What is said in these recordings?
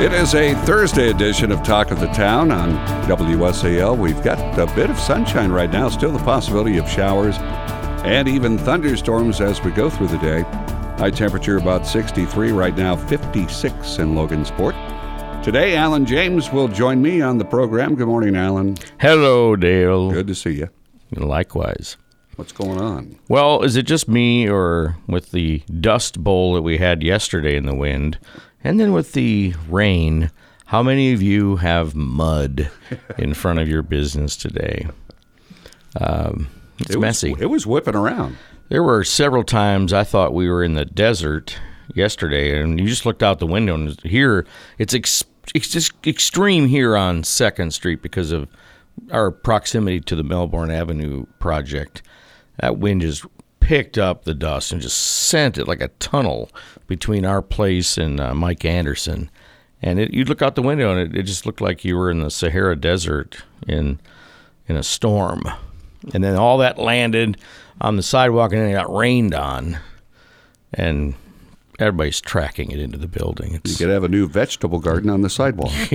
It is a Thursday edition of Talk of the Town on WSAL. We've got a bit of sunshine right now, still the possibility of showers and even thunderstorms as we go through the day. High temperature about 63 right now, 56 in Logansport. Today, Alan James will join me on the program. Good morning, Alan. Hello, Dale. Good to see you. Likewise. What's going on? Well, is it just me, or with the dust bowl that we had yesterday in the wind, and then with the rain, how many of you have mud in front of your business today? Um, it's it messy. Was, it was whipping around. There were several times I thought we were in the desert yesterday, and you just looked out the window and here it's ex- it's just extreme here on Second Street because of our proximity to the Melbourne Avenue project. That wind just picked up the dust and just sent it like a tunnel between our place and uh, Mike Anderson. And it, you'd look out the window and it, it just looked like you were in the Sahara Desert in in a storm. And then all that landed on the sidewalk and then it got rained on. And everybody's tracking it into the building. You It's, could have a new vegetable garden on the sidewalk.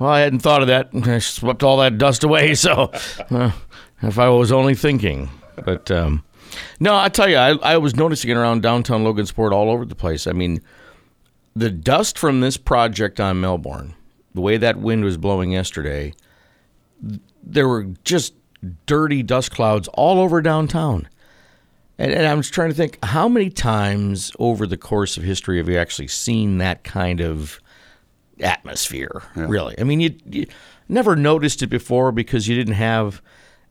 well, I hadn't thought of that. I swept all that dust away. So uh, if I was only thinking. But um, no, I tell you, I, I was noticing it around downtown Logansport all over the place. I mean, the dust from this project on Melbourne, the way that wind was blowing yesterday, there were just dirty dust clouds all over downtown. And, and I was trying to think, how many times over the course of history have you actually seen that kind of atmosphere? Really? I mean, you, you never noticed it before because you didn't have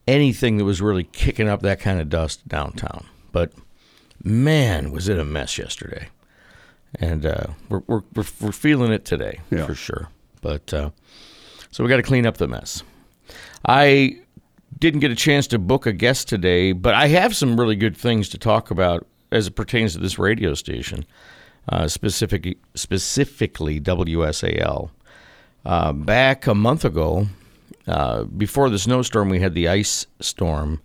anything that was really kicking up that kind of dust downtown. But man, was it a mess yesterday. And uh, we're, we're, we're, we're feeling it today Yeah. for sure. But uh, so we got to clean up the mess. I didn't get a chance to book a guest today, but I have some really good things to talk about as it pertains to this radio station, uh, specific, specifically WSAL. Uh, back a month ago, uh, before the snowstorm, we had the ice storm,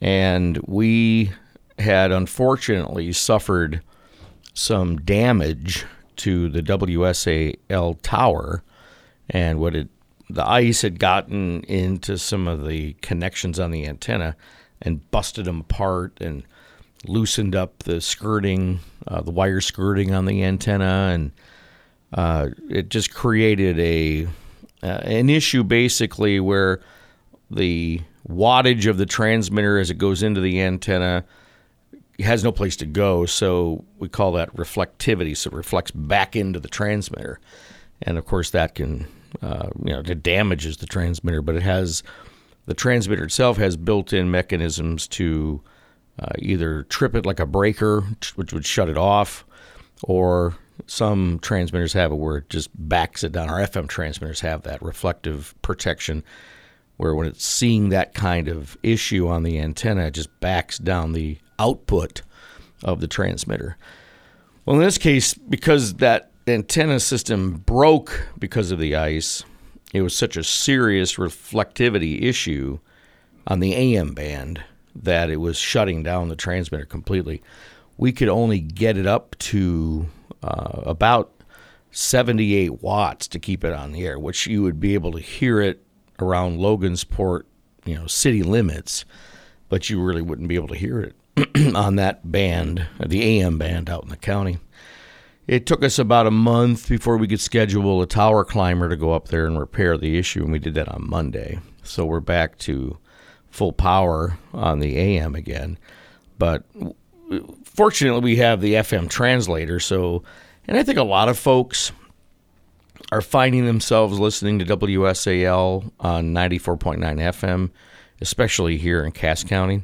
and we had unfortunately suffered some damage to the WSAL tower, and what it the ice had gotten into some of the connections on the antenna and busted them apart and loosened up the skirting, uh, the wire skirting on the antenna, and uh, it just created a uh, an issue basically where the wattage of the transmitter as it goes into the antenna has no place to go, so we call that reflectivity. So it reflects back into the transmitter, and of course that can, uh, you know, it damages the transmitter. But it has the transmitter itself has built-in mechanisms to uh, either trip it like a breaker, which would shut it off, or some transmitters have it where it just backs it down. Our FM transmitters have that reflective protection where when it's seeing that kind of issue on the antenna, it just backs down the output of the transmitter. Well, in this case, because that antenna system broke because of the ice, it was such a serious reflectivity issue on the AM band that it was shutting down the transmitter completely. We could only get it up to uh, about 78 watts to keep it on the air, which you would be able to hear it around Logansport, you know, city limits, but you really wouldn't be able to hear it on that band, the AM band out in the county. It took us about a month before we could schedule a tower climber to go up there and repair the issue, and we did that on Monday. So we're back to full power on the AM again. But fortunately, we have the FM translator. So, and I think a lot of folks are finding themselves listening to WSAL on 94.9 FM, especially here in Cass County.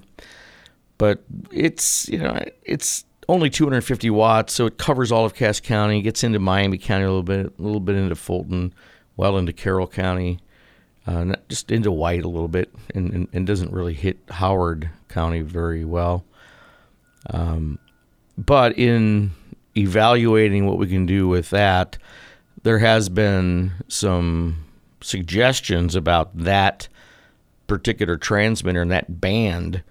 But it's, you know, it's only 250 watts, so it covers all of Cass County, gets into Miami County a little bit, a little bit into Fulton, well into Carroll County. uh, just into white a little bit, and, and, and doesn't really hit Howard County very well. Um, but in evaluating what we can do with that, there has been some suggestions about that particular transmitter and that band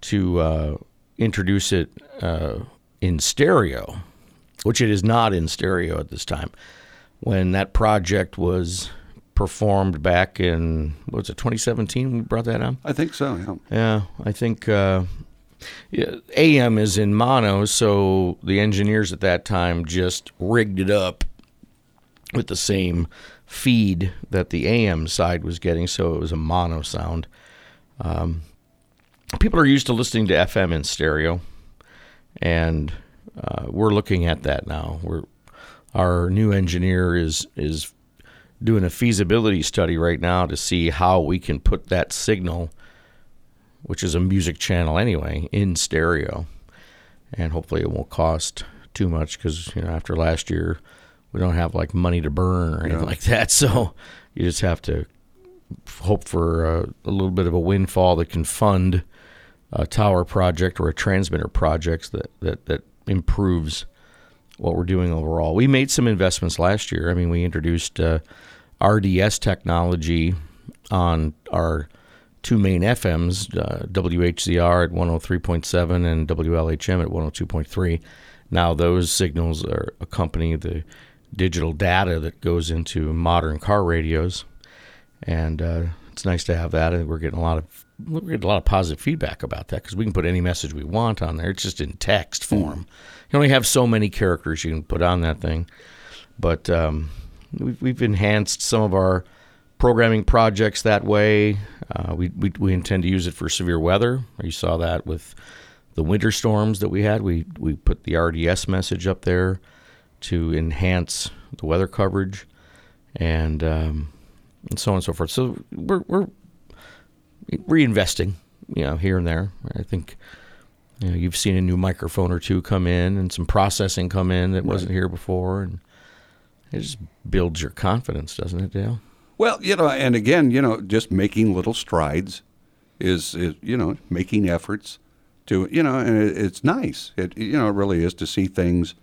to uh, introduce it uh, in stereo, which it is not in stereo at this time. When that project was performed back in what was it 2017 we brought that on I think so. Yeah. yeah i think uh, am is in mono so the engineers at that time just rigged it up with the same feed that the am side was getting so it was a mono sound. Um, people are used to listening to fm in stereo and uh, we're looking at that now. We're our new engineer is is doing a feasibility study right now to see how we can put that signal, which is a music channel anyway, in stereo, and hopefully it won't cost too much because you know after last year we don't have like money to burn or anything like that, so you just have to hope for a, a little bit of a windfall that can fund a tower project or a transmitter project that that that improves what we're doing overall. We made some investments last year. I mean, we introduced uh, RDS technology on our two main FMs, uh, WHZR at 103.7 and WLHM at 102.3. Now, those signals are accompany the digital data that goes into modern car radios, and uh, it's nice to have that. And we're getting a lot of we're getting a lot of positive feedback about that because we can put any message we want on there. It's just in text form. You only have so many characters you can put on that thing, but um, we've, we've enhanced some of our programming projects that way. Uh, we, we we intend to use it for severe weather. You saw that with the winter storms that we had. We we put the RDS message up there to enhance the weather coverage, and um, and so on and so forth. So we're we're reinvesting, you know, here and there. I think you know, you've seen a new microphone or two come in and some processing come in that wasn't here before, and it just builds your confidence, doesn't it, Dale? Well, you know, and again, you know, just making little strides is, is you know, making efforts to, you know, and it, it's nice. It, you know, it really is to see things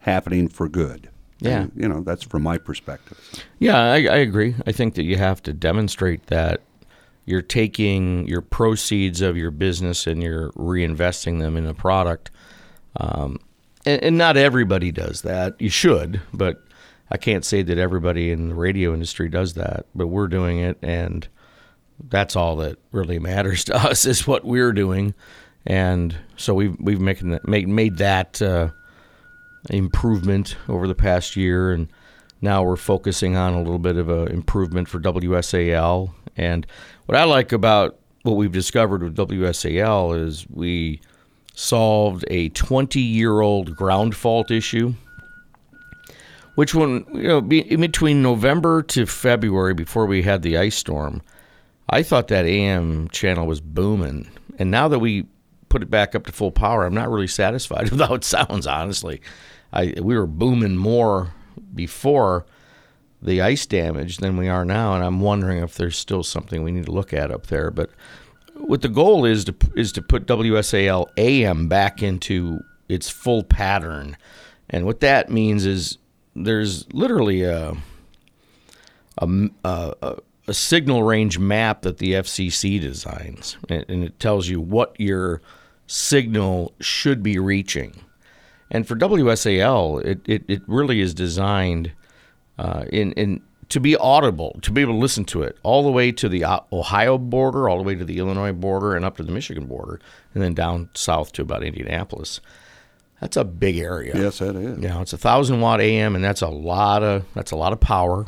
happening for good. Yeah. And, you know, that's from my perspective. Yeah, I, I agree. I think that you have to demonstrate that you're taking your proceeds of your business and you're reinvesting them in a product. Um, and, and not everybody does that. You should, but I can't say that everybody in the radio industry does that. But we're doing it, and that's all that really matters to us is what we're doing. And so we've we've making that, made made that uh, improvement over the past year, and now we're focusing on a little bit of a improvement for WSAL. And what I like about what we've discovered with WSAL is we solved a 20 year old ground fault issue. Which one, you know, be, in between November to February before we had the ice storm, I thought that AM channel was booming. And now that we put it back up to full power, I'm not really satisfied with how it sounds, honestly. I, we were booming more before the ice damage than we are now, and I'm wondering if there's still something we need to look at up there. But what the goal is to is to put WSAL AM back into its full pattern, and what that means is there's literally a a, a, a signal range map that the FCC designs, and, and it tells you what your signal should be reaching. And for WSAL, it, it, it really is designed uh, in, in to be audible, to be able to listen to it all the way to the Ohio border, all the way to the Illinois border, and up to the Michigan border, and then down south to about Indianapolis. That's a big area. Yes, that is. You know, it's a thousand watt AM, and that's a lot of that's a lot of power.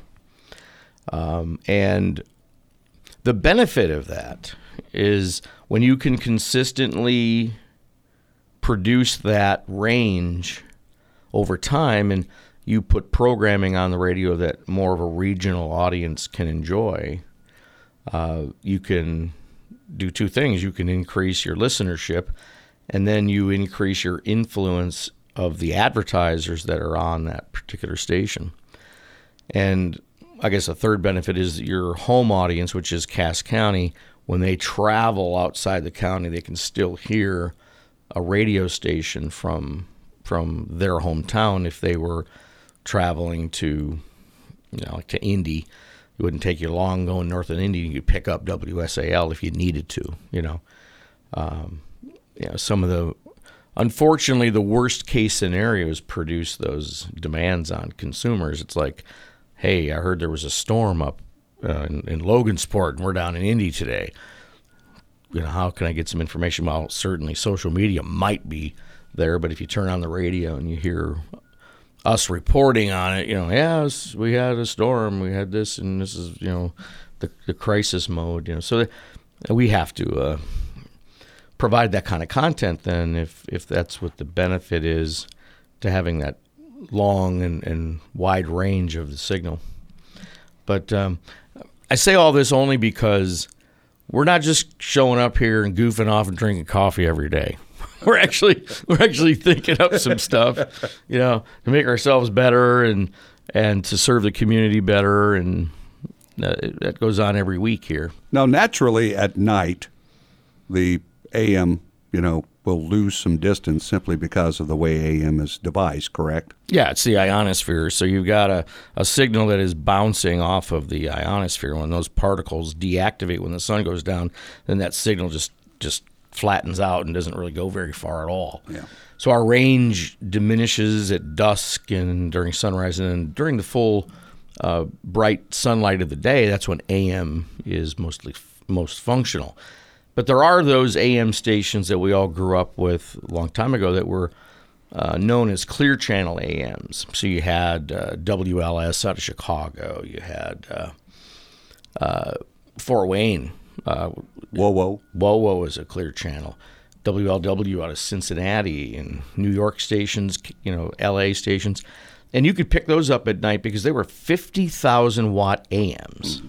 Um, and the benefit of that is when you can consistently produce that range over time and you put programming on the radio that more of a regional audience can enjoy, uh, you can do two things. You can increase your listenership, and then you increase your influence of the advertisers that are on that particular station. And I guess a third benefit is your home audience, which is Cass County. When they travel outside the county, they can still hear a radio station from from their hometown if they were traveling to you know like to Indy. It wouldn't take you long going north of Indy. You could pick up WSAL if you needed to. You know, um, you know some of the unfortunately the worst case scenarios produce those demands on consumers. It's like, hey, I heard there was a storm up uh, in, in Logansport, and we're down in Indy today. You know, how can I get some information? Well, certainly social media might be there, but if you turn on the radio and you hear us reporting on it, you know, yes, we had a storm, we had this, and this is, you know, the, the crisis mode, you know, so we have to uh, provide that kind of content then if, if that's what the benefit is to having that long and, and wide range of the signal. But um, I say all this only because we're not just showing up here and goofing off and drinking coffee every day. We're actually we're actually thinking up some stuff, you know, to make ourselves better and and to serve the community better, and uh, that goes on every week here. Now, naturally, at night, the AM, you know, will lose some distance simply because of the way AM is devised, correct? Yeah, it's the ionosphere. So you've got a, a signal that is bouncing off of the ionosphere. When those particles deactivate when the sun goes down, then that signal just just flattens out and doesn't really go very far at all. Yeah. So our range diminishes at dusk and during sunrise, and then during the full uh, bright sunlight of the day, that's when AM is mostly most functional. But there are those AM stations that we all grew up with a long time ago that were uh, known as clear channel AMs. So you had uh, WLS out of Chicago, you had uh, uh, Fort Wayne. Uh, WOWO. Whoa, whoa is a clear channel. WLW out of Cincinnati and New York stations, you know, LA stations. And you could pick those up at night because they were 50,000 watt AMs. Mm-hmm.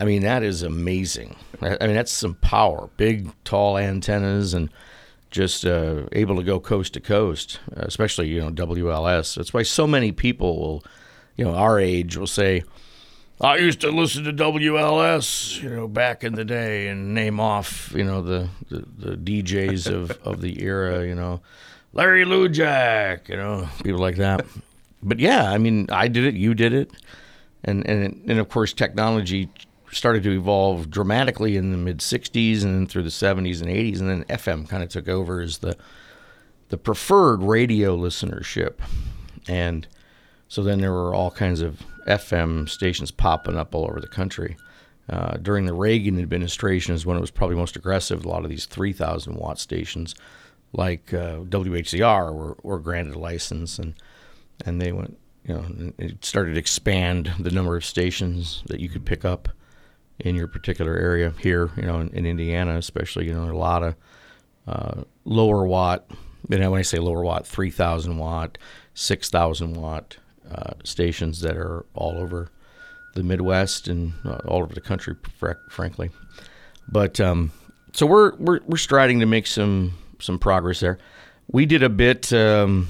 I mean, that is amazing. I mean, that's some power. Big, tall antennas and just uh, able to go coast to coast, especially, you know, WLS. That's why so many people will, you know, our age will say, I used to listen to WLS, you know, back in the day and name off, you know, the, the, the DJs of, of the era, you know, Larry Lujack, you know, people like that. But yeah, I mean, I did it, you did it. And, and, and of course, technology started to evolve dramatically in the mid 60s and then through the 70s and 80s and then FM kind of took over as the the preferred radio listenership and so then there were all kinds of FM stations popping up all over the country. Uh, during the Reagan administration is when it was probably most aggressive. A lot of these 3,000 watt stations, like uh, WHZR, were, were granted a license, and and they went, you know, it started to expand the number of stations that you could pick up in your particular area here, you know, in, in Indiana, especially, you know, a lot of uh, lower watt. Know, when I say lower watt, three thousand watt, six thousand watt uh, stations that are all over the Midwest and uh, all over the country, fr- frankly. But um, so we're, we're we're striding to make some some progress there. We did a bit um,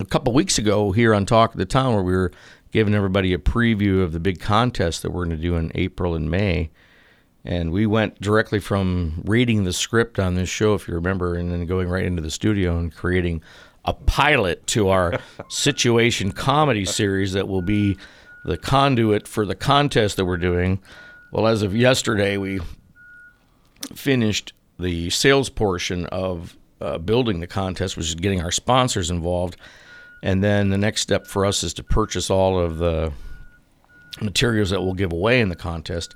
a couple weeks ago here on Talk of the Town where we were giving everybody a preview of the big contest that we're going to do in April and May. And we went directly from reading the script on this show, if you remember, and then going right into the studio and creating a pilot to our situation comedy series that will be the conduit for the contest that we're doing. Well, as of yesterday, we finished the sales portion of uh, building the contest, which is getting our sponsors involved. And then the next step for us is to purchase all of the materials that we'll give away in the contest.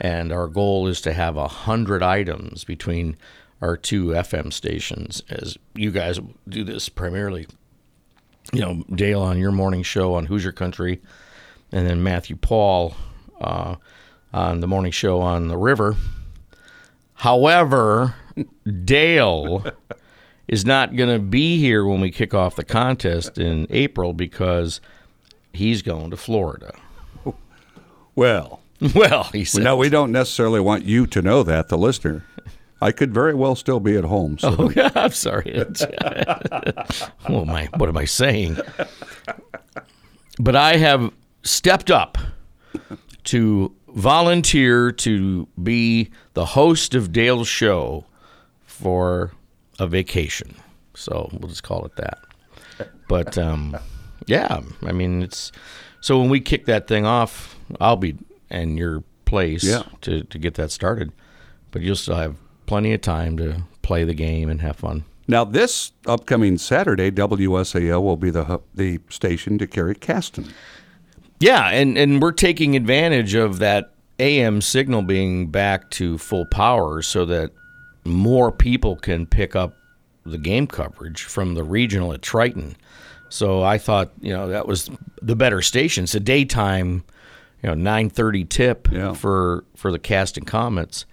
And our goal is to have a hundred items between our two FM stations, as you guys do this primarily. You know, Dale on your morning show on Hoosier Country, and then Matthew Paul uh, on the morning show on the river. However, Dale is not going to be here when we kick off the contest in April because he's going to Florida. Well, well, he said. No, we don't necessarily want you to know that, the listener. I could very well still be at home. So. Oh, yeah, I'm sorry. am I? What am I saying? But I have stepped up to volunteer to be the host of Dale's show for a vacation. So we'll just call it that. But um, yeah, I mean it's so when we kick that thing off, I'll be in your place Yeah. to, to get that started. But you'll still have plenty of time to play the game and have fun. Now, this upcoming Saturday, WSAL will be the the station to carry Caston. Yeah, and, and we're taking advantage of that AM signal being back to full power so that more people can pick up the game coverage from the regional at Triton. So I thought, you know, that was the better station. It's a daytime, you know, 9:30 tip Yeah. for for the Caston Comets.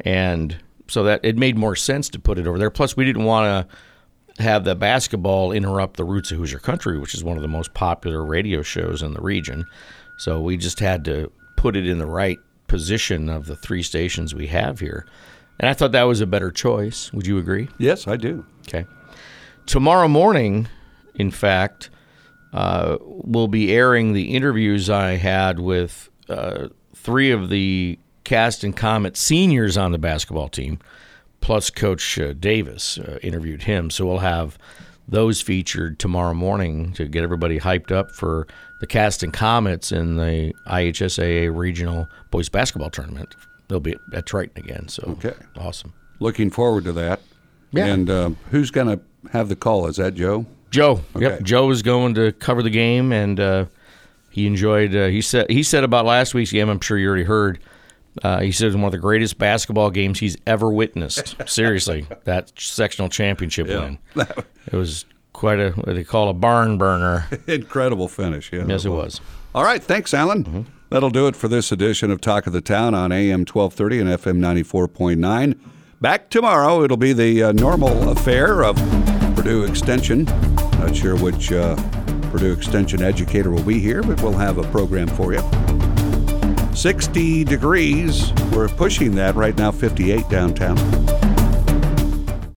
And so that it made more sense to put it over there. Plus we didn't want to have the basketball interrupt the Roots of Hoosier Country, which is one of the most popular radio shows in the region. So we just had to put it in the right position of the three stations we have here. And I thought that was a better choice. Would you agree? Yes, I do. Okay. Tomorrow morning, in fact, uh, we'll be airing the interviews I had with uh, three of the Caston Comet seniors on the basketball team, plus Coach uh, Davis uh, interviewed him. So we'll have those featured tomorrow morning to get everybody hyped up for the Caston Comets in the IHSAA regional boys basketball tournament. They'll be at Triton again. So Okay. awesome. Looking forward to that. Yeah. And uh, who's going to have the call? Is that Joe? Joe. Okay. Yep. Joe is going to cover the game, and uh, he enjoyed. Uh, he said he said about last week's game. I'm sure you already heard. Uh, he said it was one of the greatest basketball games he's ever witnessed. Seriously, that sectional championship Yeah. win. It was quite a what they call a barn burner. Incredible finish. Yeah, yes, it was. All right, thanks, Alan. That'll do it for this edition of Talk of the Town on AM 1230 and FM 94.9. Back tomorrow, it'll be the uh, normal affair of Purdue Extension. Not sure which uh, Purdue Extension educator will be here, but we'll have a program for you. 60 degrees. We're pushing that right now, 58 downtown.